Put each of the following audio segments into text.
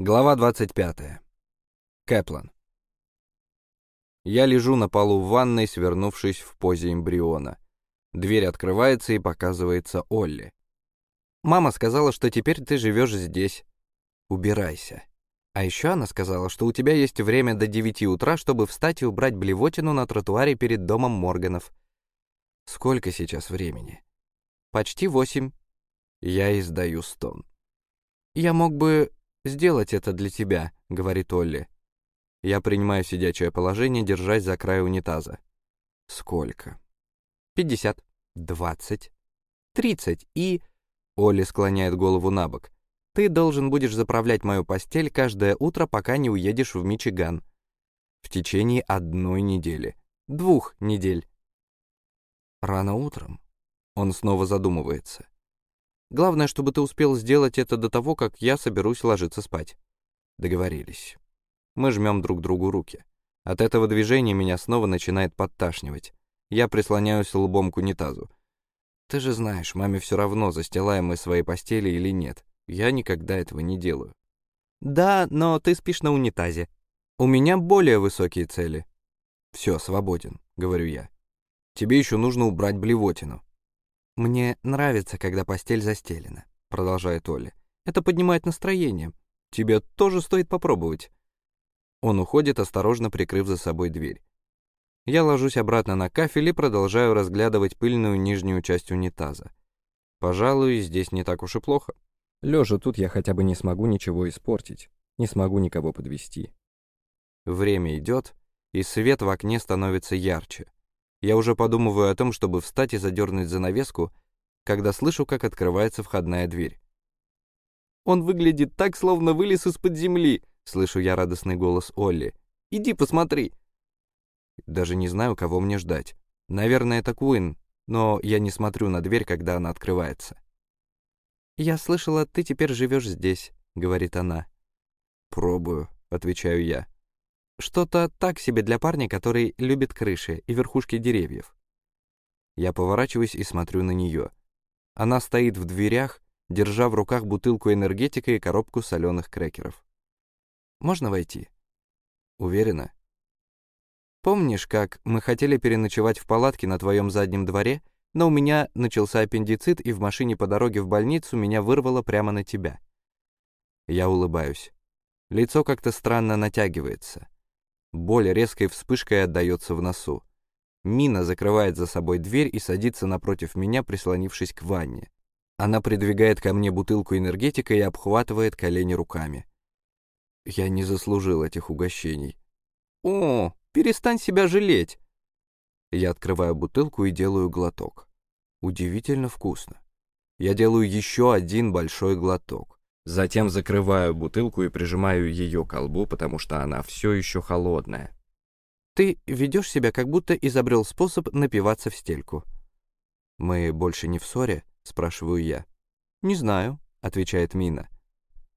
Глава 25. Кэплан. Я лежу на полу в ванной, свернувшись в позе эмбриона. Дверь открывается и показывается Олли. «Мама сказала, что теперь ты живешь здесь. Убирайся». А еще она сказала, что у тебя есть время до 9 утра, чтобы встать и убрать блевотину на тротуаре перед домом Морганов. Сколько сейчас времени? Почти восемь. Я издаю стон. Я мог бы сделать это для тебя», — говорит Олли. Я принимаю сидячее положение, держась за край унитаза. «Сколько?» «Пятьдесят, двадцать, тридцать и...» Олли склоняет голову на бок. «Ты должен будешь заправлять мою постель каждое утро, пока не уедешь в Мичиган. В течение одной недели. Двух недель». «Рано утром». Он снова задумывается. Главное, чтобы ты успел сделать это до того, как я соберусь ложиться спать. Договорились. Мы жмем друг другу руки. От этого движения меня снова начинает подташнивать. Я прислоняюсь лбом к унитазу. Ты же знаешь, маме все равно, застилаем мы свои постели или нет. Я никогда этого не делаю. Да, но ты спишь на унитазе. У меня более высокие цели. Все, свободен, говорю я. Тебе еще нужно убрать блевотину. «Мне нравится, когда постель застелена», — продолжает Оля. «Это поднимает настроение. Тебе тоже стоит попробовать». Он уходит, осторожно прикрыв за собой дверь. Я ложусь обратно на кафель и продолжаю разглядывать пыльную нижнюю часть унитаза. Пожалуй, здесь не так уж и плохо. Лежа тут я хотя бы не смогу ничего испортить, не смогу никого подвести. Время идет, и свет в окне становится ярче. Я уже подумываю о том, чтобы встать и задернуть занавеску, когда слышу, как открывается входная дверь. «Он выглядит так, словно вылез из-под земли», — слышу я радостный голос Олли. «Иди посмотри». Даже не знаю, кого мне ждать. Наверное, это Куин, но я не смотрю на дверь, когда она открывается. «Я слышала, ты теперь живешь здесь», — говорит она. «Пробую», — отвечаю я. Что-то так себе для парня, который любит крыши и верхушки деревьев. Я поворачиваюсь и смотрю на нее. Она стоит в дверях, держа в руках бутылку энергетика и коробку соленых крекеров. «Можно войти?» «Уверена?» «Помнишь, как мы хотели переночевать в палатке на твоем заднем дворе, но у меня начался аппендицит, и в машине по дороге в больницу меня вырвало прямо на тебя?» Я улыбаюсь. Лицо как-то странно натягивается. Боль резкой вспышкой отдается в носу. Мина закрывает за собой дверь и садится напротив меня, прислонившись к ванне. Она придвигает ко мне бутылку энергетика и обхватывает колени руками. Я не заслужил этих угощений. «О, перестань себя жалеть!» Я открываю бутылку и делаю глоток. Удивительно вкусно. Я делаю еще один большой глоток. Затем закрываю бутылку и прижимаю ее к колбу, потому что она все еще холодная. Ты ведешь себя, как будто изобрел способ напиваться в стельку. «Мы больше не в ссоре?» — спрашиваю я. «Не знаю», — отвечает Мина.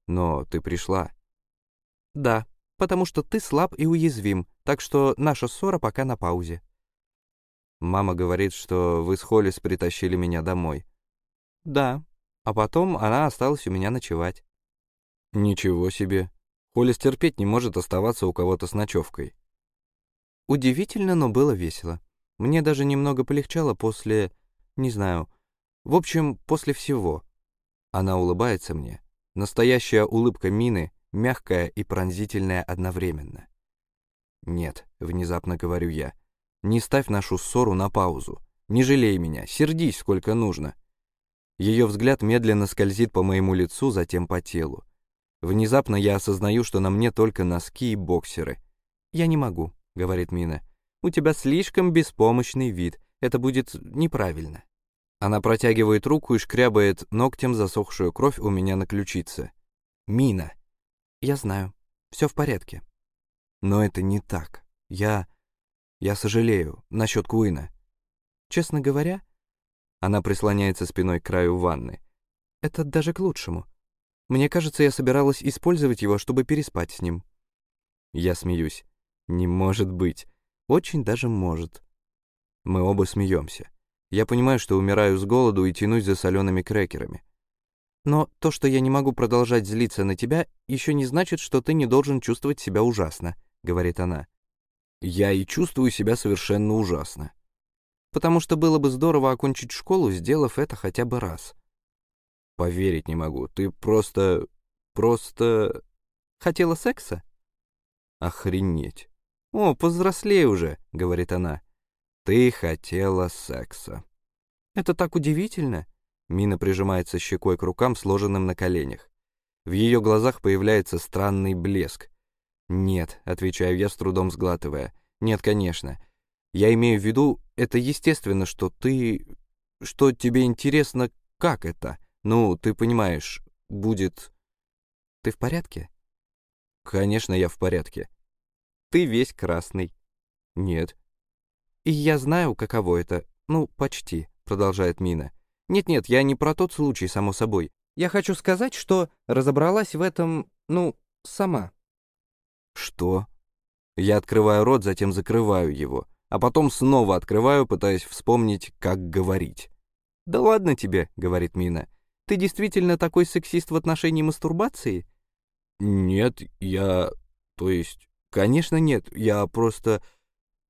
«Но ты пришла». «Да, потому что ты слаб и уязвим, так что наша ссора пока на паузе». Мама говорит, что вы с Холлис притащили меня домой. «Да, а потом она осталась у меня ночевать. Ничего себе. Холли терпеть не может оставаться у кого-то с ночевкой. Удивительно, но было весело. Мне даже немного полегчало после... не знаю... В общем, после всего. Она улыбается мне. Настоящая улыбка Мины, мягкая и пронзительная одновременно. «Нет», — внезапно говорю я, — «не ставь нашу ссору на паузу. Не жалей меня, сердись сколько нужно. Ее взгляд медленно скользит по моему лицу, затем по телу. Внезапно я осознаю, что на мне только носки и боксеры. «Я не могу», — говорит Мина. «У тебя слишком беспомощный вид. Это будет неправильно». Она протягивает руку и шкрябает ногтем засохшую кровь у меня на ключице. «Мина!» «Я знаю. Все в порядке». «Но это не так. Я... я сожалею насчет Куина». «Честно говоря, она прислоняется спиной к краю ванны. «Это даже к лучшему. Мне кажется, я собиралась использовать его, чтобы переспать с ним». Я смеюсь. «Не может быть. Очень даже может». Мы оба смеемся. Я понимаю, что умираю с голоду и тянусь за солеными крекерами. Но то, что я не могу продолжать злиться на тебя, еще не значит, что ты не должен чувствовать себя ужасно», — говорит она. «Я и чувствую себя совершенно ужасно. Потому что было бы здорово окончить школу, сделав это хотя бы раз». «Поверить не могу. Ты просто... просто...» «Хотела секса?» «Охренеть». «О, повзрослей уже», — говорит она. «Ты хотела секса». «Это так удивительно», Мина прижимается щекой к рукам, сложенным на коленях. В ее глазах появляется странный блеск. «Нет», — отвечаю я, с трудом сглатывая. «Нет, конечно. Я имею в виду, это естественно, что ты... что тебе интересно, как это. Ну, ты понимаешь, будет... Ты в порядке?» «Конечно, я в порядке». «Ты весь красный». «Нет». «И я знаю, каково это. Ну, почти», — продолжает Мина. Нет-нет, я не про тот случай, само собой. Я хочу сказать, что разобралась в этом, ну, сама. Что? Я открываю рот, затем закрываю его, а потом снова открываю, пытаясь вспомнить, как говорить. «Да ладно тебе», — говорит Мина. «Ты действительно такой сексист в отношении мастурбации?» «Нет, я... То есть...» «Конечно нет, я просто...»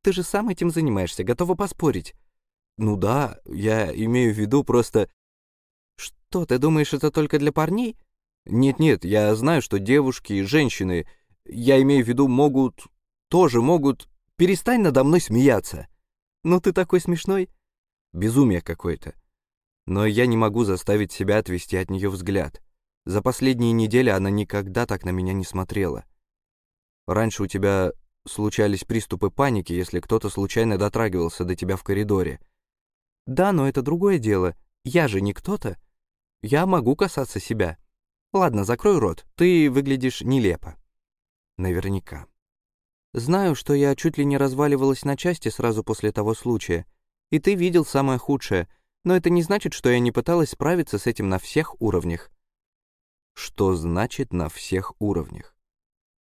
«Ты же сам этим занимаешься, готова поспорить. Ну да, я имею в виду просто... Что, ты думаешь, это только для парней? Нет-нет, я знаю, что девушки и женщины, я имею в виду, могут... Тоже могут... Перестань надо мной смеяться. Ну ты такой смешной. Безумие какое-то. Но я не могу заставить себя отвести от нее взгляд. За последние недели она никогда так на меня не смотрела. Раньше у тебя случались приступы паники, если кто-то случайно дотрагивался до тебя в коридоре — да, но это другое дело. Я же не кто-то. Я могу касаться себя. Ладно, закрой рот. Ты выглядишь нелепо. Наверняка. Знаю, что я чуть ли не разваливалась на части сразу после того случая. И ты видел самое худшее. Но это не значит, что я не пыталась справиться с этим на всех уровнях. Что значит «на всех уровнях»?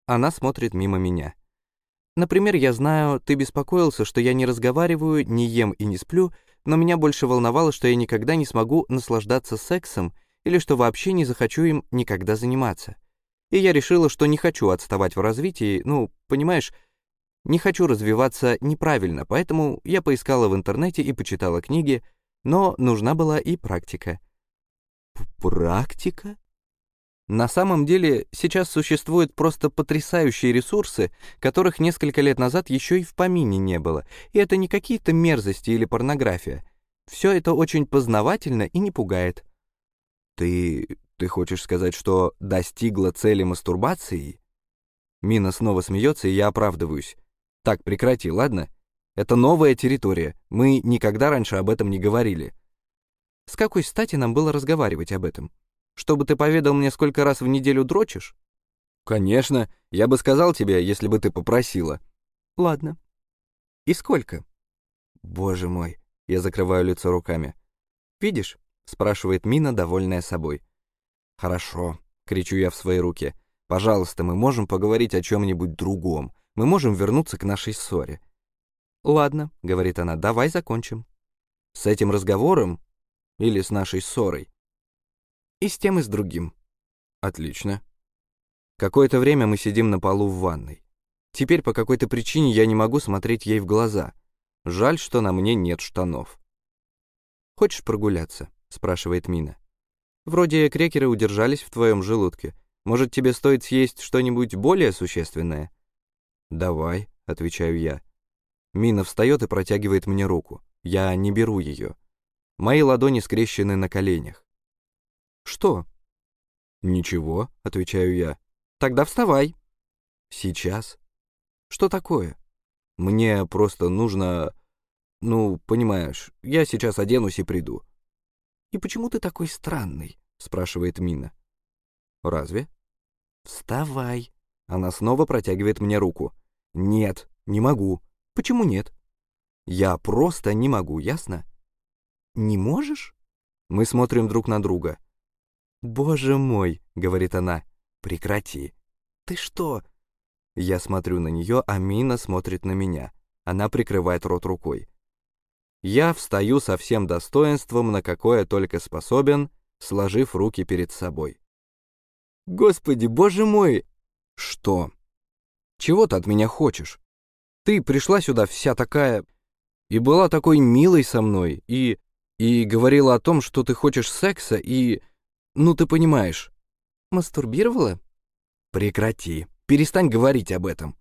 Она смотрит мимо меня. Например, я знаю, ты беспокоился, что я не разговариваю, не ем и не сплю, но меня больше волновало, что я никогда не смогу наслаждаться сексом или что вообще не захочу им никогда заниматься. И я решила, что не хочу отставать в развитии, ну, понимаешь, не хочу развиваться неправильно, поэтому я поискала в интернете и почитала книги, но нужна была и практика. Практика? На самом деле, сейчас существуют просто потрясающие ресурсы, которых несколько лет назад еще и в помине не было. И это не какие-то мерзости или порнография. Все это очень познавательно и не пугает. Ты... ты хочешь сказать, что достигла цели мастурбации? Мина снова смеется, и я оправдываюсь. Так, прекрати, ладно? Это новая территория. Мы никогда раньше об этом не говорили. С какой стати нам было разговаривать об этом? Чтобы ты поведал мне, сколько раз в неделю дрочишь?» «Конечно, я бы сказал тебе, если бы ты попросила». «Ладно. И сколько?» «Боже мой», — я закрываю лицо руками. «Видишь?» — спрашивает Мина, довольная собой. «Хорошо», — кричу я в свои руки. «Пожалуйста, мы можем поговорить о чем-нибудь другом. Мы можем вернуться к нашей ссоре». «Ладно», — говорит она, — «давай закончим». «С этим разговором или с нашей ссорой?» И с тем, и с другим. Отлично. Какое-то время мы сидим на полу в ванной. Теперь по какой-то причине я не могу смотреть ей в глаза. Жаль, что на мне нет штанов. «Хочешь прогуляться?» — спрашивает Мина. «Вроде крекеры удержались в твоем желудке. Может, тебе стоит съесть что-нибудь более существенное?» «Давай», — отвечаю я. Мина встает и протягивает мне руку. Я не беру ее. Мои ладони скрещены на коленях. «Что?» «Ничего», — отвечаю я. «Тогда вставай». «Сейчас?» «Что такое?» «Мне просто нужно... Ну, понимаешь, я сейчас оденусь и приду». «И почему ты такой странный?» — спрашивает Мина. «Разве?» «Вставай». Она снова протягивает мне руку. «Нет, не могу». «Почему нет?» «Я просто не могу, ясно?» «Не можешь?» Мы смотрим друг на друга. «Боже мой», — говорит она, — «прекрати». «Ты что?» Я смотрю на нее, а Мина смотрит на меня. Она прикрывает рот рукой. Я встаю со всем достоинством, на какое только способен, сложив руки перед собой. «Господи, боже мой!» «Что? Чего ты от меня хочешь? Ты пришла сюда вся такая... и была такой милой со мной, и... и говорила о том, что ты хочешь секса, и... ну ты понимаешь». «Мастурбировала?» «Прекрати. Перестань говорить об этом».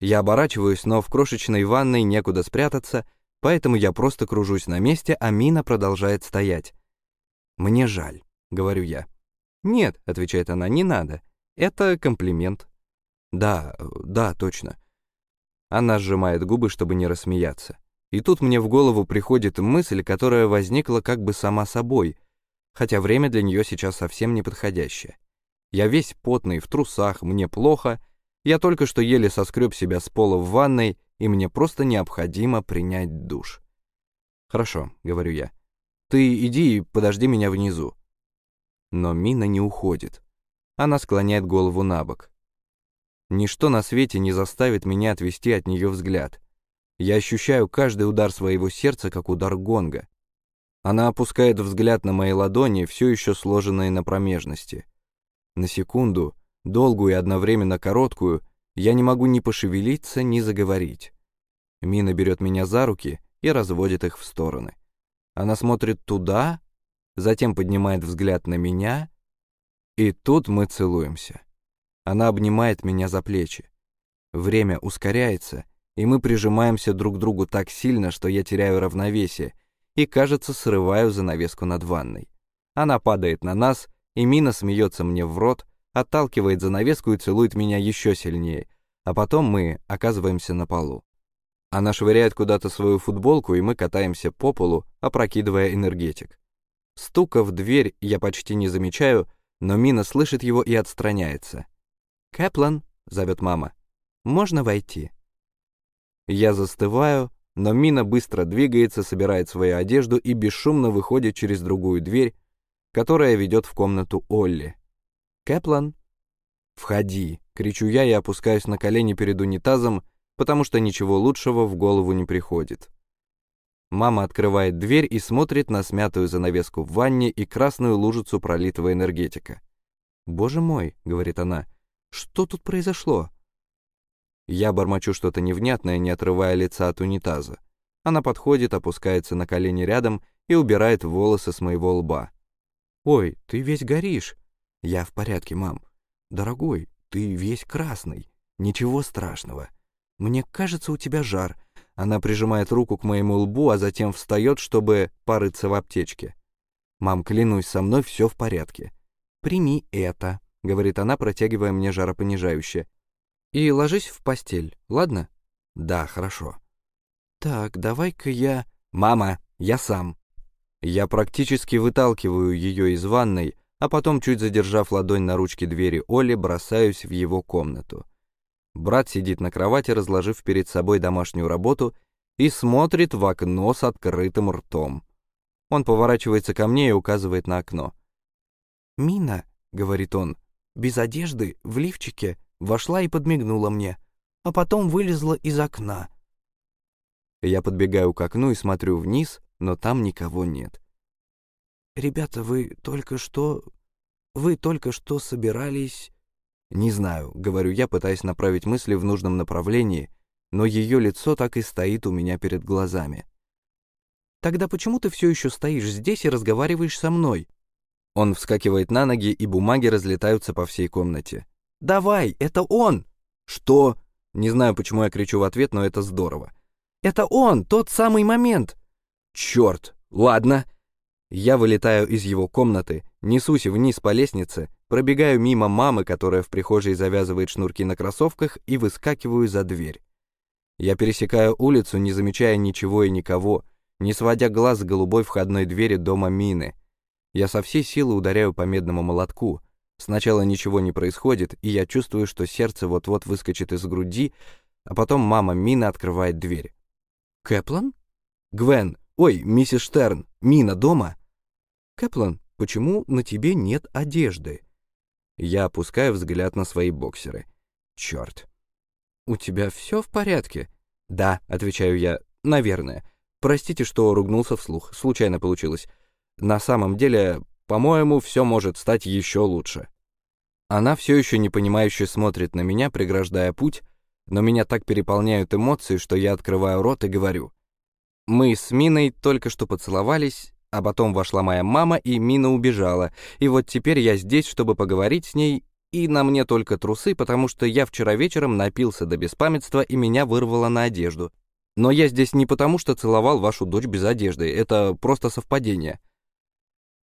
Я оборачиваюсь, но в крошечной ванной некуда спрятаться, поэтому я просто кружусь на месте, а Мина продолжает стоять. «Мне жаль», — говорю я. «Нет», — отвечает она, — «не надо. Это комплимент». «Да, да, точно». Она сжимает губы, чтобы не рассмеяться. И тут мне в голову приходит мысль, которая возникла как бы сама собой, хотя время для нее сейчас совсем неподходящее. Я весь потный, в трусах, мне плохо, я только что еле соскреб себя с пола в ванной, и мне просто необходимо принять душ. «Хорошо», — говорю я. «Ты иди и подожди меня внизу». Но Мина не уходит. Она склоняет голову на бок. Ничто на свете не заставит меня отвести от нее взгляд. Я ощущаю каждый удар своего сердца, как удар гонга. Она опускает взгляд на мои ладони, все еще сложенные на промежности. На секунду, долгую и одновременно короткую, я не могу ни пошевелиться, ни заговорить. Мина берет меня за руки и разводит их в стороны. Она смотрит туда, затем поднимает взгляд на меня, и тут мы целуемся. Она обнимает меня за плечи. Время ускоряется, и мы прижимаемся друг к другу так сильно, что я теряю равновесие и, кажется, срываю занавеску над ванной. Она падает на нас, и Мина смеется мне в рот, отталкивает занавеску и целует меня еще сильнее, а потом мы оказываемся на полу. Она швыряет куда-то свою футболку, и мы катаемся по полу, опрокидывая энергетик. Стука в дверь я почти не замечаю, но Мина слышит его и отстраняется. «Кэплан», — зовет мама, — «можно войти?» Я застываю, но Мина быстро двигается, собирает свою одежду и бесшумно выходит через другую дверь, которая ведет в комнату Олли. «Кэплан?» «Входи!» — кричу я и опускаюсь на колени перед унитазом, потому что ничего лучшего в голову не приходит. Мама открывает дверь и смотрит на смятую занавеску в ванне и красную лужицу пролитого энергетика. «Боже мой», — говорит она, — «что тут произошло?» Я бормочу что-то невнятное, не отрывая лица от унитаза. Она подходит, опускается на колени рядом и убирает волосы с моего лба. «Ой, ты весь горишь!» «Я в порядке, мам». «Дорогой, ты весь красный. Ничего страшного. Мне кажется, у тебя жар». Она прижимает руку к моему лбу, а затем встает, чтобы порыться в аптечке. «Мам, клянусь, со мной все в порядке». «Прими это», — говорит она, протягивая мне жаропонижающее. «И ложись в постель, ладно?» «Да, хорошо». «Так, давай-ка я...» «Мама, я сам». Я практически выталкиваю ее из ванной, а потом, чуть задержав ладонь на ручке двери Оли, бросаюсь в его комнату. Брат сидит на кровати, разложив перед собой домашнюю работу, и смотрит в окно с открытым ртом. Он поворачивается ко мне и указывает на окно. «Мина», — говорит он, — без одежды, в лифчике, вошла и подмигнула мне, а потом вылезла из окна. Я подбегаю к окну и смотрю вниз, но там никого нет. «Ребята, вы только что... Вы только что собирались...» «Не знаю», — говорю я, пытаясь направить мысли в нужном направлении, но ее лицо так и стоит у меня перед глазами. «Тогда почему ты все еще стоишь здесь и разговариваешь со мной?» Он вскакивает на ноги, и бумаги разлетаются по всей комнате. «Давай, это он!» «Что?» Не знаю, почему я кричу в ответ, но это здорово. «Это он, тот самый момент!» «Черт! Ладно!» Я вылетаю из его комнаты, несусь вниз по лестнице, пробегаю мимо мамы, которая в прихожей завязывает шнурки на кроссовках, и выскакиваю за дверь. Я пересекаю улицу, не замечая ничего и никого, не сводя глаз с голубой входной двери дома Мины. Я со всей силы ударяю по медному молотку. Сначала ничего не происходит, и я чувствую, что сердце вот-вот выскочит из груди, а потом мама Мины открывает дверь. «Кэплан?» «Гвен, ой, миссис Штерн, Мина дома?» «Кэплан, почему на тебе нет одежды?» Я опускаю взгляд на свои боксеры. «Чёрт!» «У тебя все в порядке?» «Да», — отвечаю я, — «наверное. Простите, что ругнулся вслух, случайно получилось. На самом деле, По-моему, все может стать еще лучше». Она все еще непонимающе смотрит на меня, преграждая путь, но меня так переполняют эмоции, что я открываю рот и говорю. Мы с Миной только что поцеловались, а потом вошла моя мама, и Мина убежала, и вот теперь я здесь, чтобы поговорить с ней, и на мне только трусы, потому что я вчера вечером напился до беспамятства, и меня вырвало на одежду. Но я здесь не потому, что целовал вашу дочь без одежды, это просто совпадение.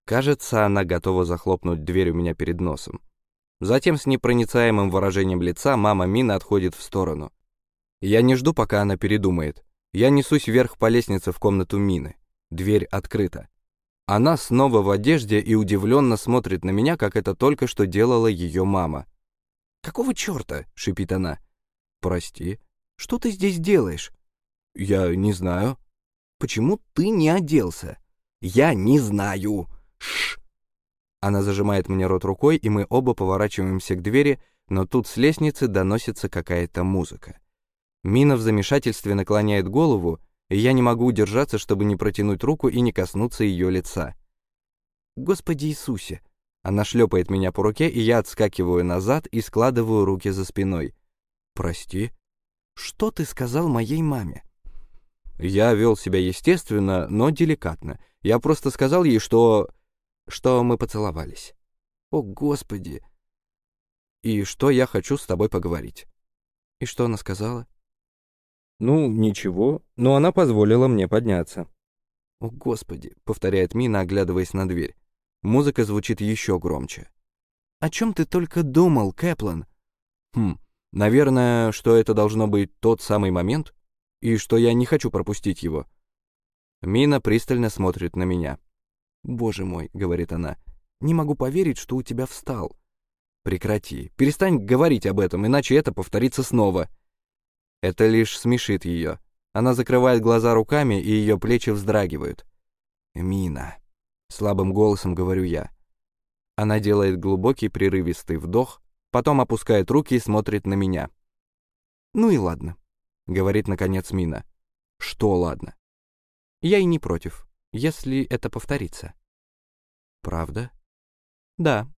Кажется, она готова захлопнуть дверь у меня перед носом. Затем с непроницаемым выражением лица мама Мина отходит в сторону. Я не жду, пока она передумает. Я несусь вверх по лестнице в комнату Мины. Дверь открыта. Она снова в одежде и удивленно смотрит на меня, как это только что делала ее мама. «Какого черта?» — шипит она. «Прости. Что ты здесь делаешь?» «Я не знаю». «Почему ты не оделся?» «Я не знаю». Шш. Она зажимает мне рот рукой, и мы оба поворачиваемся к двери, но тут с лестницы доносится какая-то музыка. Мина в замешательстве наклоняет голову, и я не могу удержаться, чтобы не протянуть руку и не коснуться ее лица. «Господи Иисусе!» Она шлепает меня по руке, и я отскакиваю назад и складываю руки за спиной. «Прости?» «Что ты сказал моей маме?» Я вел себя естественно, но деликатно. Я просто сказал ей, что что мы поцеловались. О, Господи! И что я хочу с тобой поговорить. И что она сказала? Ну, ничего, но она позволила мне подняться. О, Господи, повторяет Мина, оглядываясь на дверь. Музыка звучит еще громче. О чем ты только думал, Кэплан? Хм, наверное, что это должно быть тот самый момент, и что я не хочу пропустить его. Мина пристально смотрит на меня. «Боже мой», — говорит она, — «не могу поверить, что у тебя встал». «Прекрати, перестань говорить об этом, иначе это повторится снова». Это лишь смешит ее. Она закрывает глаза руками, и ее плечи вздрагивают. «Мина», — слабым голосом говорю я. Она делает глубокий прерывистый вдох, потом опускает руки и смотрит на меня. «Ну и ладно», — говорит наконец Мина. «Что ладно?» «Я и не против если это повторится. Правда? Да.